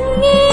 你